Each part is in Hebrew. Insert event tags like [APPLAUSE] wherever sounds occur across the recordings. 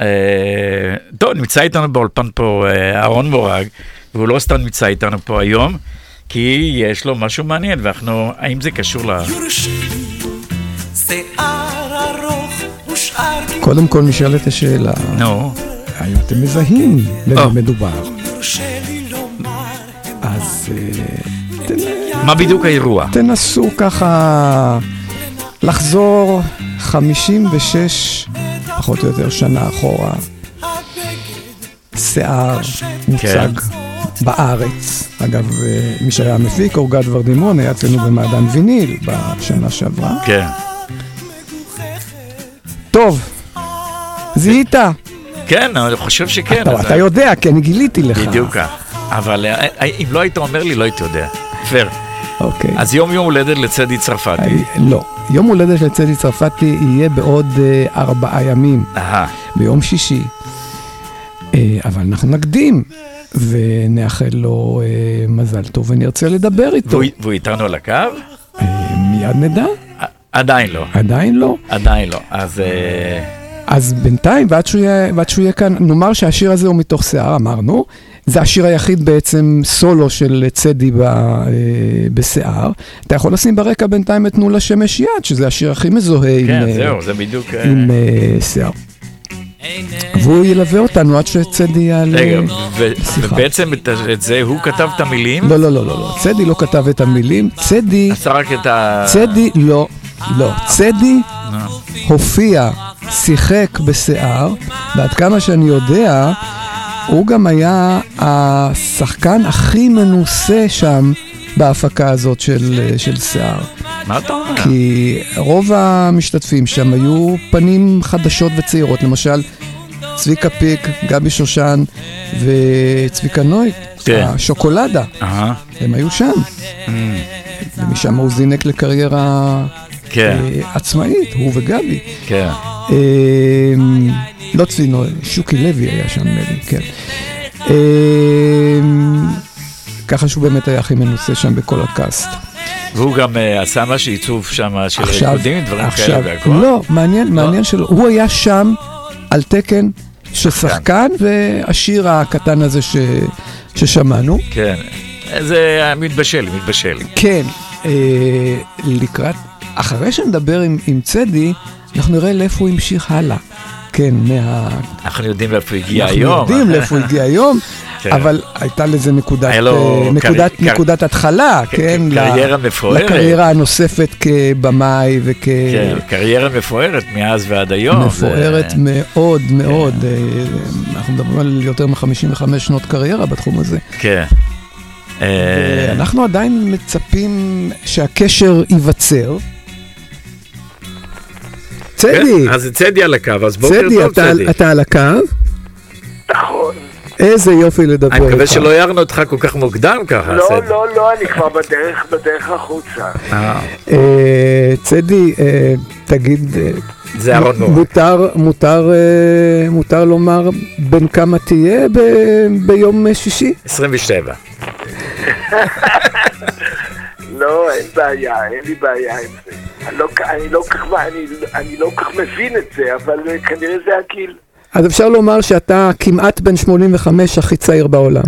אה, טוב, נמצא איתנו באולפן פה אה, אהרון מורג, והוא לא סתם נמצא איתנו פה היום, כי יש לו משהו מעניין, ואנחנו, האם זה קשור ל... קודם כל נשאלת השאלה, נו, האם אתם מזהים במה או. מדובר? אז אה, מה בדיוק האירוע? תנסו ככה לחזור 56, פחות או יותר שנה אחורה. שיער מוצג בארץ. אגב, אה, מי שהיה המפיק, אורגד ורדימון, היה אצלנו במעדן ויניל בשנה שעברה. כן. טוב, זיהית? כן, אני חושב שכן. אתה, אתה יודע, כי אני גיליתי לך. בדיוק כך. אבל אה, אה, אם לא היית אומר לי, לא הייתי יודע. פייר. אוקיי. אז יום יום הולדת לצדי צרפתי. אה, לא. יום הולדת של צדי צרפתי יהיה בעוד אה, ארבעה ימים, אהה, ביום שישי. אה, אבל אנחנו נקדים ונאחל לו מזל טוב ונרצה לדבר איתו. והוא איתנו על הקו? מיד נדע, עדיין לא. עדיין לא. עדיין לא. אז אז בינתיים, ועד שהוא יהיה כאן, נאמר שהשיר הזה הוא מתוך שיער, אמרנו. זה השיר היחיד בעצם סולו של צדי ב, אה, בשיער. אתה יכול לשים ברקע בינתיים את תנו לשמש יד, שזה השיר הכי מזוהה עם, כן, אה, זהו, זה בדיוק... אה, עם אה, שיער. והוא ילווה אותנו עד שצדי יעלה. רגע. ובעצם את זה הוא כתב את המילים? לא, לא, לא, לא, לא. צדי לא כתב את המילים. צדי, עשה רק את ה... צדי לא, לא. צדי נו, הופיע, שיחק בשיער, ועד כמה שאני יודע, הוא גם היה השחקן הכי מנוסה שם בהפקה הזאת של, של שיער. מה אתה אומר? כי רוב המשתתפים שם היו פנים חדשות וצעירות, למשל צביקה פיק, גבי שושן וצביקה נוי, כן. השוקולדה, אהה, הם היו שם. אמ, ומשם הוא זינק לקריירה כן, אה, עצמאית, הוא וגבי. כן. לא צבינו, שוקי לוי היה שם, לי, כן. אמ, ככה שהוא באמת היה הכי מנוסה שם בכל הקאסט. והוא גם אה, עשה משהו עיצוב שם של ריקודים, דברים כאלה והכל? לא, מעניין, מעניין שלא. הוא היה שם על תקן של שחקן, והשיר הקטן הזה ש- ששמענו. כן. זה מתבשל, מתבשל. כן, אה, לקראת, אחרי שנדבר עם, עם צדי, אנחנו נראה לאיפה הוא המשיך הלאה. כן, מה... אנחנו יודעים לאיפה הגיע אנחנו היום. יודעים לאיפה הגיע היום, [LAUGHS] כן. אבל הייתה לזה נקודת, אה, נקודת, קרי- נקודת התחלה, ק- כן? ל- קריירה מפוארת. לקריירה הנוספת כבמאי וכ... כן, קריירה מפוארת מאז ועד היום. מפוארת מאוד מאוד, אה, אנחנו מדברים על יותר מ-55 שנות קריירה בתחום הזה. כן. אה, אנחנו עדיין מצפים שהקשר ייווצר. צדי, כן, אז צדי על הקו, אז בוקר צדי, טוב אתה- צדי. אתה על הקו? נכון. איזה יופי לדבר אני מקווה איתך. שלא הערנו אותך כל כך מוקדם ככה. לא, צדי. לא, לא, אני כבר בדרך, בדרך החוצה. אה, אה, צדי, אה, תגיד, זה אהרון מור. מותר, מותר, מותר לומר בן כמה תהיה ב- ביום שישי? 27. [LAUGHS] לא, אין בעיה, אין לי בעיה עם זה. אני לא, לא, כך, אני, אני לא כך מבין את זה, אבל אה, כנראה זה הגיל. אז אפשר לומר שאתה כמעט בן 85 הכי צעיר בעולם.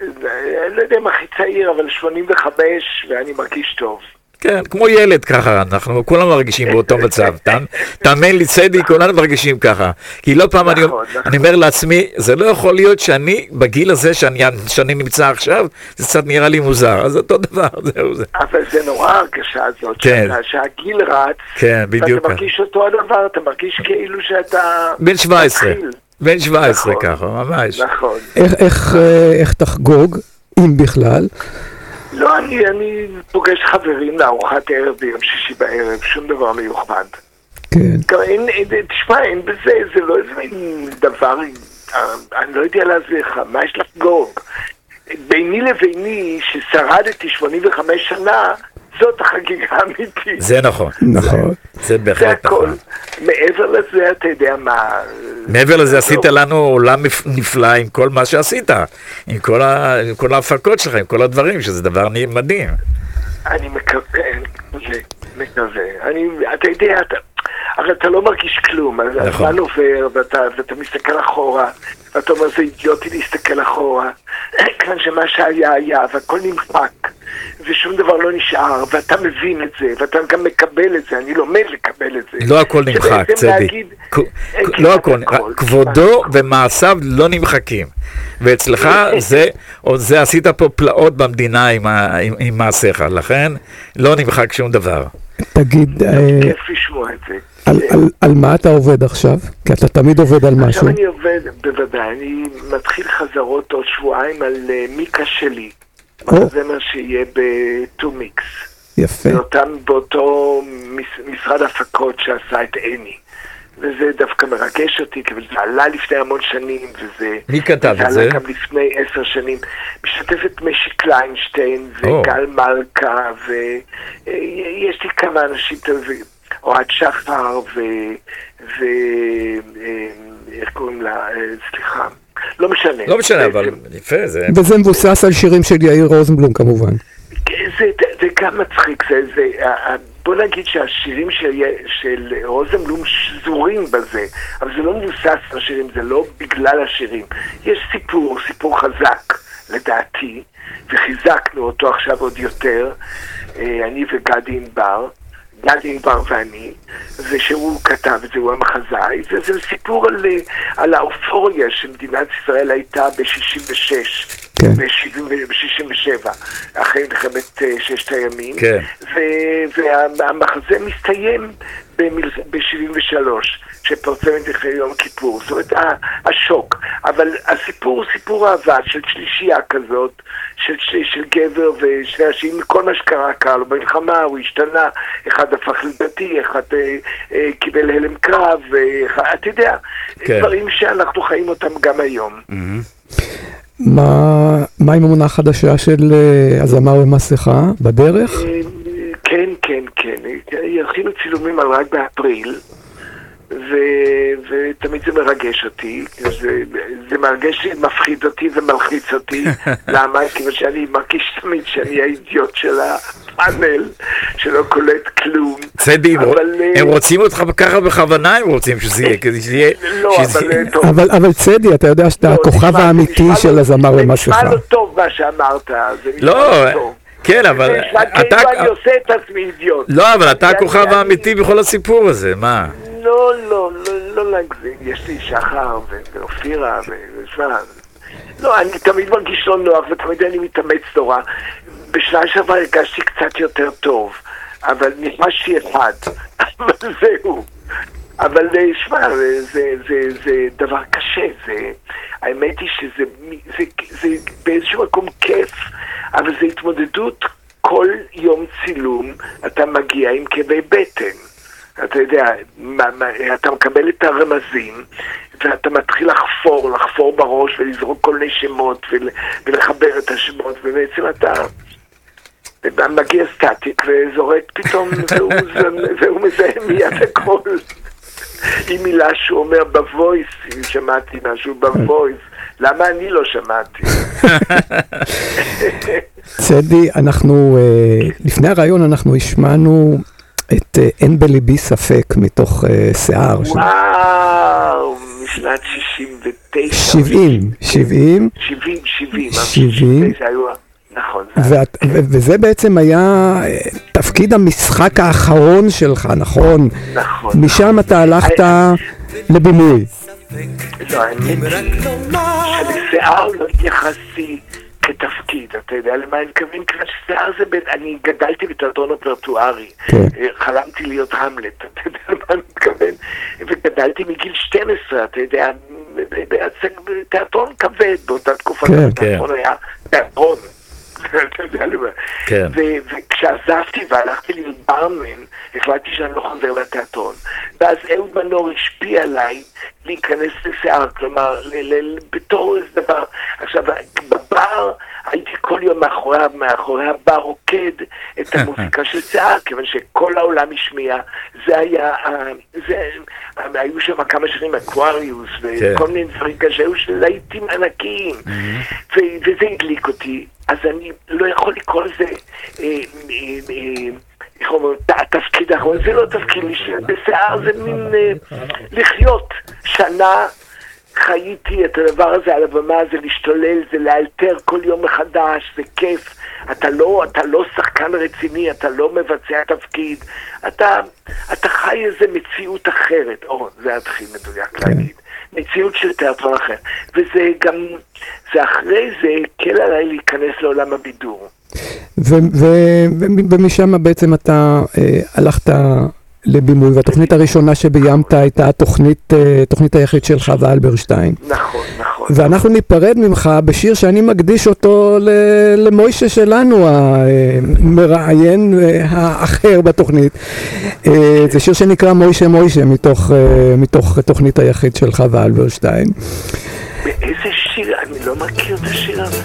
אני לא יודע אם הכי צעיר, אבל 85, ואני מרגיש טוב. כן, כמו ילד ככה, אנחנו כולם מרגישים באותו מצב. [LAUGHS] תאמ- תאמין לי, צדי, כולנו מרגישים ככה. כי לא פעם אני נכון, נכון. אני אומר לעצמי, זה לא יכול להיות שאני, בגיל הזה שאני שאני נמצא עכשיו, זה קצת נראה לי מוזר. אז אותו דבר, [LAUGHS] זהו זה. אבל זה נורא הרגשה הזאת, כן. שאתה, שהגיל רץ, כן, בדיוק. ואתה מרגיש אותו הדבר, אתה מרגיש כאילו שאתה... בן 17. מתחיל. בן 17 נכון. ככה, ממש. נכון. איך, איך, אה, איך תחגוג, אם בכלל? לא, אני, אני פוגש חברים לארוחת ערב ביום שישי בערב, שום דבר מיוחד. כן. גם אין, אין, תשמע, אין בזה, זה לא איזה מין דבר, אה, אני לא יודע להסביר לך, מה יש לחגוג? ביני לביני, ששרדתי 85 שנה, זאת החגיגה האמיתית. זה נכון. נכון. זה זה בהחלט. נכון. מעבר לזה, אתה יודע מה... מעבר לזה. עשית לנו עולם נפלא עם כל מה שעשית, עם כל ה- עם כל ההפקות שלך, עם כל הדברים, שזה דבר מדהים. אני מקווה, אני מקווה. אני, אתה יודע, אתה, הרי אתה לא מרגיש כלום, נכון. הזמן עובר, ואתה, ואתה מסתכל אחורה, ואתה אומר, זה אידיוטי להסתכל אחורה, [CLEARS THROAT] כיוון שמה שהיה היה, והכל נמחק, ושום דבר לא נשאר, ואתה מבין את זה, ואתה גם מקבל את זה, אני לומד לקבל את זה. לא הכל נמחק, צדי. להגיד, כ- אין לא הכל, כבודו. ומעשיו לא נמחקים. ואצלך [LAUGHS] זה, או זה עשית פה פלאות במדינה עם, עם, עם מעשיך, לכן לא נמחק שום דבר. תגיד, אה, כיף לשמוע את זה. על- על- על מה אתה עובד עכשיו? כי אתה תמיד עובד על משהו. עכשיו אני עובד, בוודאי, אני מתחיל חזרות עוד שבועיים על אה, מיקה שלי. זה מה שיהיה בטומיקס. יפה. באותם, באותו מש, משרד הפקות שעשה את אני. וזה דווקא מרגש אותי, כי זה עלה לפני המון שנים, וזה... מי כתב את זה? עלה גם לפני עשר שנים. משתתפת משי קליינשטיין. וגל מלכה, ויש לי כמה אנשים, אוהד שחר, ו... ו... אה, איך קוראים לה? אה, סליחה. לא משנה. לא משנה, אבל בעצם. יפה, זה... וזה מבוסס על שירים של יאיר רוזנבלום כמובן. זה, זה, גם מצחיק, זה, זה, בוא נגיד שהשירים של, של רוזנבלום שזורים בזה, אבל זה לא מבוסס על השירים, זה לא בגלל השירים. יש סיפור, סיפור חזק, לדעתי, וחיזקנו אותו עכשיו עוד יותר, אה, אני וגדי ענבר. גדי ענבר ואני, זה שהוא כתב את זה, הוא המחזאי, וזה סיפור על, אה, על האופוריה שמדינת ישראל הייתה ב-66, כן. ב-67, אחרי מלחמת אה, ששת הימים, כן. והמחזה מסתיים ב-73, שפרצה מלחמת יום כיפור, זאת אומרת השוק, אבל הסיפור הוא סיפור אהבה של שלישייה כזאת, של, של, של גבר ושני אנשים, כל מה שקרה קרה לו במלחמה, הוא השתנה, אחד הפך לדתי, אחד אה, אה, קיבל הלם קרב, ואחד, אתה יודע, כן. דברים שאנחנו חיים אותם גם היום. מה מה עם המונה החדשה של אה, הזמר במסכה? בדרך? אה, כן, כן, כן. יכינו צילומים רק באפריל, ו... ותמיד זה מרגש אותי. זה, זה מרגש, מפחיד אותי ומלחיץ אותי. [LAUGHS] למה? כיוון שאני מרגיש תמיד שאני האידיוט של הפאנל, שלא קולט כלום. צדי, הם, אבל, אה, הם רוצים אותך ככה בכוונה, הם רוצים שזה יהיה, כדי שזה יהיה... לא, שזה- אבל אה, [LAUGHS] טוב. אבל אבל צדי, אתה יודע שאתה לא, הכוכב נשמע- האמיתי נשמע של לא- הזמר זה במסכה. נשמע לא טוב מה שאמרת, זה נשמע לא, לא טוב. כן, אבל אתה... כאילו אני עושה את עצמי אידיוט. לא, אבל אתה הכוכב האמיתי בכל הסיפור הזה, מה? לא, לא, לא, לא להגזים, יש לי שחר ואופירה ושמע, לא, אני תמיד מרגיש לא נוח ותמיד אני מתאמץ נורא. בשנה שעברה הרגשתי קצת יותר טוב, אבל נכנסתי אחד, [LAUGHS] אבל זהו. אבל אה, שמע, זה, זה, זה, זה דבר קשה, זה, האמת היא שזה זה, זה, באיזשהו מקום כיף, אבל זה התמודדות כל יום צילום, אתה מגיע עם כאבי בטן. אתה יודע, מה, מה, אתה מקבל את הרמזים, ואתה מתחיל לחפור, לחפור בראש ולזרוק כל מיני שמות ול, ולחבר את השמות, ובעצם אתה מגיע סטטיק וזורק פתאום, [LAUGHS] והוא, והוא מזהה מיד הכל. עם מילה שהוא אומר בוויס, אם שמעתי משהו בוויס, למה אני לא שמעתי? [LAUGHS] [LAUGHS] צדי, אנחנו, אה, לפני הרעיון אנחנו השמענו את אה, אין בליבי ספק מתוך אה, שיער. וואו, משנת 69. 70, 70, 70, 70. 70. זה היו, נכון. ואת, וזה בעצם היה אה, תפקיד המשחק האחרון שלך, נכון? נכון. משם אתה הלכת לבימוי. לא, האמת היא שלשיער לא התייחסתי כתפקיד, אתה יודע למה אני מתכוון? כיוון ששיער זה, בין- אני גדלתי בתיאטרון אופרטוארי, כן. אה, חלמתי להיות המלט, אתה יודע [LAUGHS] למה אני מתכוון? וגדלתי מגיל 12, אתה יודע, בהצג- בתיאטרון כבד באותה תקופה, כן, התיאטרון היה תיאטרון. אתה יודע למה. כן. וכשעזבתי והלכתי להיות ברמן, החלטתי שאני לא חוזר לתיאטרון. ואז אהוד מנור השפיע עליי להיכנס לשיער, כלומר, בתור איזה דבר. עכשיו, בבר הייתי כל יום מאחורי, מאחורי הבר רוקד את [LAUGHS] המוזיקה של שיער, כיוון שכל העולם השמיע. זה היה, ה- זה, היו שם כמה שירים, Aquarius, כן. וכל מיני דברים כאלה שהיו להיטים ענקיים. וזה הדליק אותי. אז אני לא יכול לקרוא לזה אה, אה, אה, איך אומרים, התפקיד האחרון, זה לא תפקיד, בשיער זה מין לחיות שנה. חייתי את הדבר הזה על הבמה, זה להשתולל, זה לאלתר כל יום מחדש, זה כיף. אתה לא, אתה לא שחקן רציני, אתה לא מבצע תפקיד, אתה, אתה חי איזה מציאות אחרת, או, זה הכי מדויק. להגיד. מציאות של תיאטרון אחר. וזה גם, זה אחרי זה הקל עליי להיכנס לעולם הבידור. ומשם בעצם אתה אה, הלכת לבימוי, והתוכנית הראשונה שביימת הייתה התוכנית, אה, תוכנית היחיד של חווה אלברשטיין. נכון, נכון. ואנחנו ניפרד ממך בשיר שאני מקדיש אותו למוישה שלנו, המראיין אה, האחר בתוכנית. אה, זה שיר שנקרא מוישה מוישה מתוך, מתוך תוכנית היחיד של חווה אלברשטיין. באיזה שיר? אני לא מכיר את השיר הזה.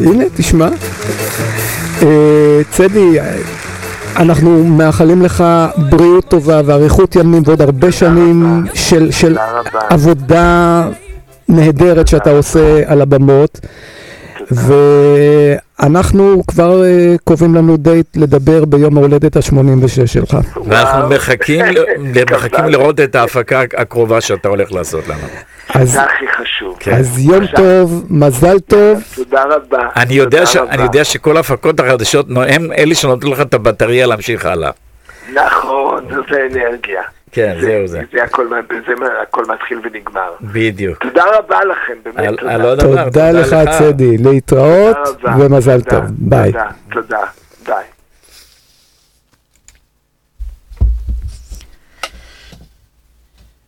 הנה, תשמע. צדי, אנחנו מאחלים לך בריאות טובה ואריכות ימים ועוד הרבה שנים של, של עבודה נהדרת שאתה עושה על הבמות. ואנחנו כבר uh, קובעים לנו דייט לדבר ביום ההולדת ה-86 שלך. ואנחנו מחכים, [LAUGHS] מחכים לראות את ההפקה הקרובה שאתה הולך לעשות לנו. אז, זה הכי חשוב. כן. אז יום. טוב, מזל טוב. תודה רבה. אני יודע, ש... רבה. אני יודע שכל ההפקות החדשות הם אלה שנותנים לך את הבטריה להמשיך הלאה. נכון, זאת האנרגיה. כן, זה, זהו זה. זה הכל, זה הכל מתחיל ונגמר. בדיוק. תודה רבה לכם, באמת על, תודה. על תודה, תודה לך, צדי, להתראות ומזל תודה, טוב. ביי. תודה, תודה, ביי.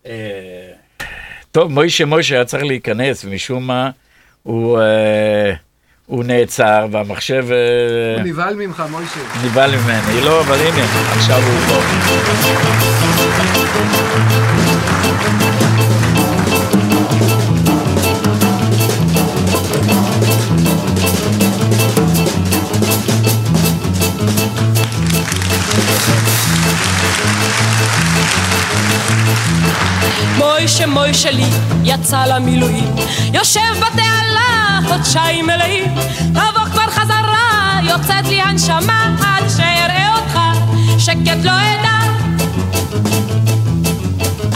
אה, טוב, מוישה מוישה היה צריך להיכנס, ומשום מה הוא, אה, הוא נעצר, והמחשב... אה, הוא נבהל ממך, מוישה. נבהל ממני, לא, אבל הנה, עכשיו הוא פה. מוישה מוישה לי יצא למילואים. יושב בתעלה חודשיים מלאים. תבוא כבר חזרה יוצאת לי הנשמה עד שאראה אותך. שקט לא אדע.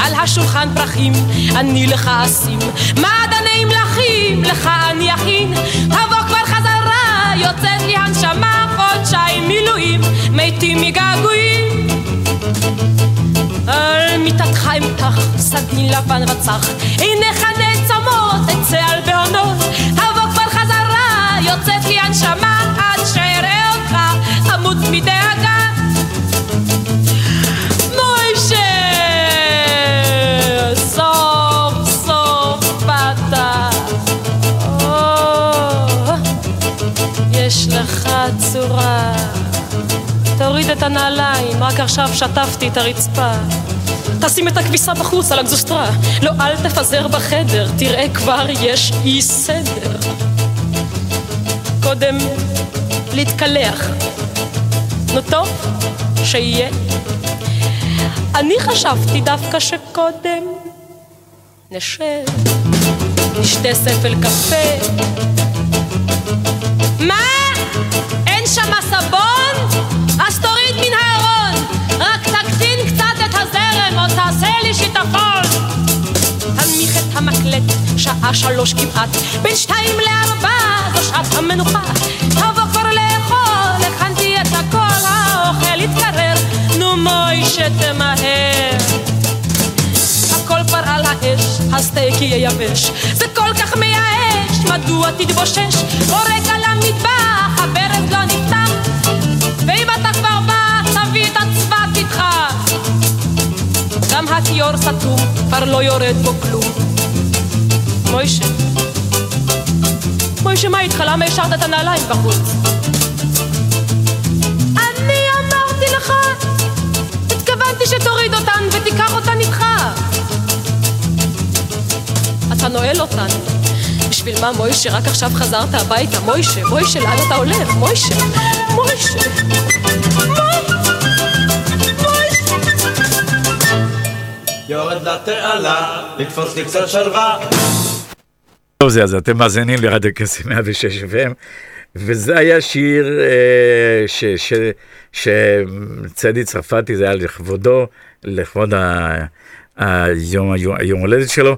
על השולחן פרחים אני לך אשים. מעדני מלכים לך אני אכין. תבוא כבר חזרה יוצאת לי הנשמה חודשיים מילואים. מתים מגעגועים סדין לבן רצח, עיניך נעצמות, אצא על בעונות, תבוא כבר חזרה, יוצאת לי הנשמה, עד שאראה אותך, אמות מדאגה. מוישה, סוף סוף באת. יש לך צורה. תוריד את הנעליים, רק עכשיו שטפתי את הרצפה. תשים את הכביסה בחוץ על הגזוסטרה. לא, אל תפזר בחדר, תראה כבר יש אי סדר. קודם להתקלח. נו טוב, שיהיה. אני חשבתי דווקא שקודם נשב, נשתה ספל קפה. מה? אין שם סבון? שעה שלוש כמעט, בין שתיים לארבע, זו שעת המנוחה. תבוא כבר לאכול, הכנתי את הכל, האוכל יתקרר, נו מוישה תמהר. הכל כבר על האש, הסטייק יהיה יבש, זה כל כך מייאש, מדוע תתבושש? בורק על המטבח, הברז לא נפתח, ואם אתה כבר בא, תביא את הצבת איתך. גם הכיור סתום, כבר לא יורד בו כלום. מוישה, מוישה, מה איתך? למה השארת את הנעליים בחוץ? אני אמרתי לך, התכוונתי שתוריד אותן ותיקח אותן איתך. אתה נועל אותן. בשביל מה, מוישה? רק עכשיו חזרת הביתה. מוישה, מוישה, לאן אתה הולך? מוישה, מוישה. יורד לתעלה, לתפוס לי קצת שלווה. טוב זה, אז אתם מאזינים לרדיו קסי 106 FM. וזה היה שיר אה, שצדי צרפתי, זה היה לכבודו, לכבוד היום היום הולדת שלו,